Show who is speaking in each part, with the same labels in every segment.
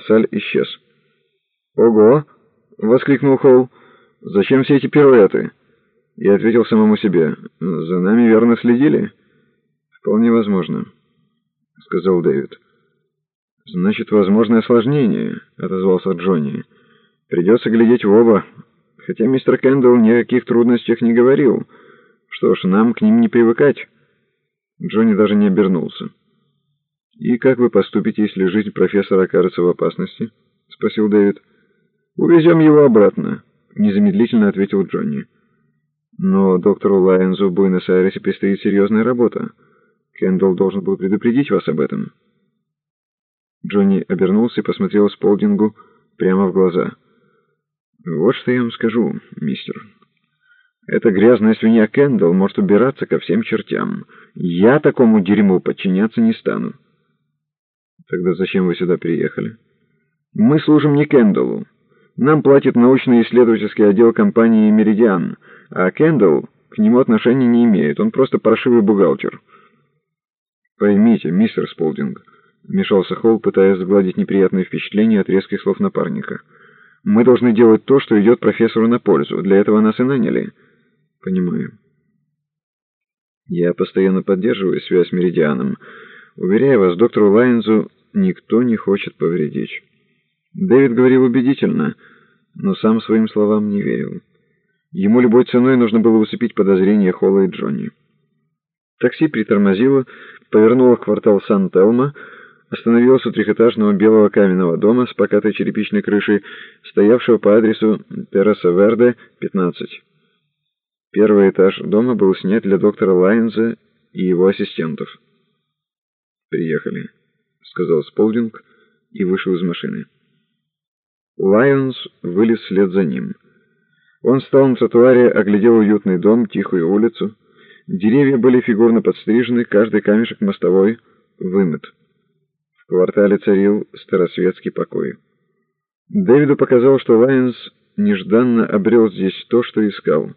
Speaker 1: Лассаль исчез. «Ого!» — воскликнул Холл. «Зачем все эти пируэты?» Я ответил самому себе. «За нами верно следили?» «Вполне возможно», — сказал Дэвид. «Значит, возможно осложнение», — отозвался Джонни. «Придется глядеть в оба, хотя мистер Кэндалл ни о каких трудностях не говорил. Что ж, нам к ним не привыкать». Джонни даже не обернулся. «И как вы поступите, если жизнь профессора окажется в опасности?» — спросил Дэвид. «Увезем его обратно», — незамедлительно ответил Джонни. «Но доктору Лайонзу в Буэнос-Айресе предстоит серьезная работа. Кендалл должен был предупредить вас об этом». Джонни обернулся и посмотрел Сполдингу прямо в глаза. «Вот что я вам скажу, мистер. Эта грязная свинья Кендалл может убираться ко всем чертям. Я такому дерьму подчиняться не стану». «Тогда зачем вы сюда приехали?» «Мы служим не Кендаллу. Нам платит научно-исследовательский отдел компании «Меридиан», а Кендалл к нему отношения не имеет. Он просто паршивый бухгалтер». «Поймите, мистер Сполдинг», — вмешался Холл, пытаясь сгладить неприятные впечатления от резких слов напарника. «Мы должны делать то, что идет профессору на пользу. Для этого нас и наняли». «Понимаю». «Я постоянно поддерживаю связь с Меридианом. Уверяю вас, доктору Лайнзу никто не хочет повредить». Дэвид говорил убедительно, но сам своим словам не верил. Ему любой ценой нужно было усыпить подозрения Холла и Джонни. Такси притормозило, повернуло в квартал Сан-Телма, остановилось у трехэтажного белого каменного дома с покатой черепичной крышей, стоявшего по адресу Терраса Верде, 15. Первый этаж дома был снят для доктора Лайнза и его ассистентов. «Приехали», — сказал Сполдинг и вышел из машины. Лайонс вылез вслед за ним. Он встал на тротуаре, оглядел уютный дом, тихую улицу. Деревья были фигурно подстрижены, каждый камешек мостовой вымыт. В квартале царил старосветский покой. Дэвиду показалось, что Лайонс нежданно обрел здесь то, что искал.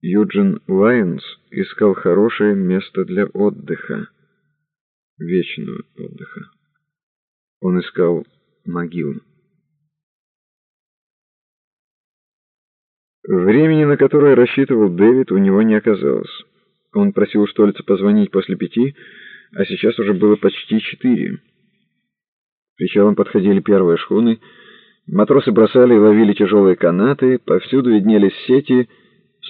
Speaker 1: Юджин Лайонс искал хорошее место для отдыха, вечного отдыха. Он искал могилу. Времени, на которое рассчитывал Дэвид, у него не оказалось. Он просил Штольца позвонить после пяти, а сейчас уже было почти четыре. Причалом подходили первые шхуны, матросы бросали и ловили тяжелые канаты, повсюду виднелись сети,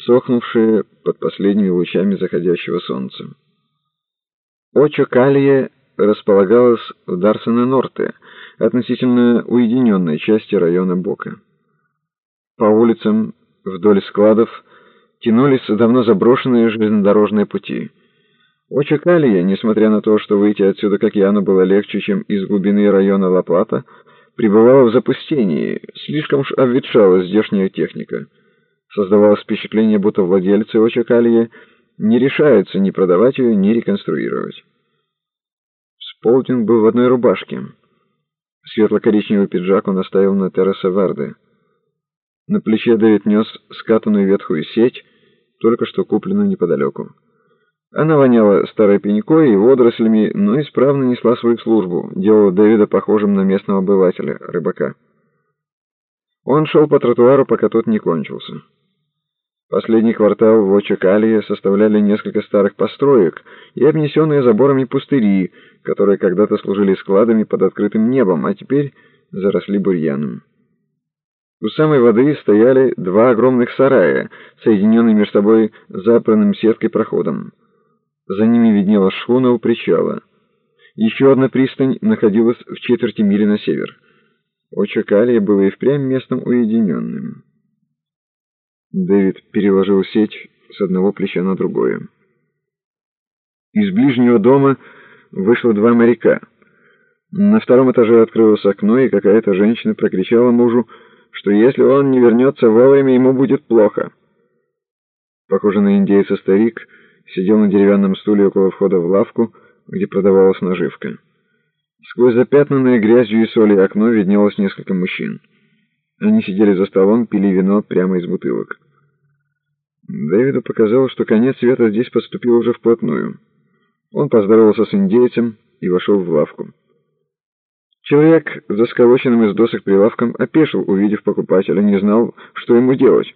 Speaker 1: сохнувшие под последними лучами заходящего солнца. Очо Калье располагалась в Дарсена-Норте, относительно уединенной части района Бока. По улицам Вдоль складов тянулись давно заброшенные железнодорожные пути. Очакалия, несмотря на то, что выйти отсюда к океану было легче, чем из глубины района Ла-Плата, пребывала в запустении, слишком уж обветшала здешняя техника. Создавалось впечатление, будто владельцы Очакалии не решаются ни продавать ее, ни реконструировать. Сполтинг был в одной рубашке. Светло-коричневый пиджак он оставил на терраса Верде. На плече Дэвид нес скатанную ветхую сеть, только что купленную неподалеку. Она воняла старой пенькой и водорослями, но исправно несла свою службу, делала Дэвида похожим на местного обывателя, рыбака. Он шел по тротуару, пока тот не кончился. Последний квартал в Очакалии составляли несколько старых построек и обнесенные заборами пустыри, которые когда-то служили складами под открытым небом, а теперь заросли бурьяном. У самой воды стояли два огромных сарая, соединенные между собой запранным сеткой проходом. За ними виднелась шхуна у причала. Еще одна пристань находилась в четверти мили на север. Очакалия было и впрямь местом уединенным. Дэвид переложил сеть с одного плеча на другое. Из ближнего дома вышло два моряка. На втором этаже открылось окно, и какая-то женщина прокричала мужу, что если он не вернется вовремя, ему будет плохо. Похоже на индейца старик сидел на деревянном стуле около входа в лавку, где продавалась наживка. Сквозь запятнанное грязью и солью окно виднелось несколько мужчин. Они сидели за столом, пили вино прямо из бутылок. Дэвиду показалось, что конец света здесь подступил уже вплотную. Он поздоровался с индейцем и вошел в лавку. Человек за сколоченным из досок прилавком опешил, увидев покупателя, не знал, что ему делать.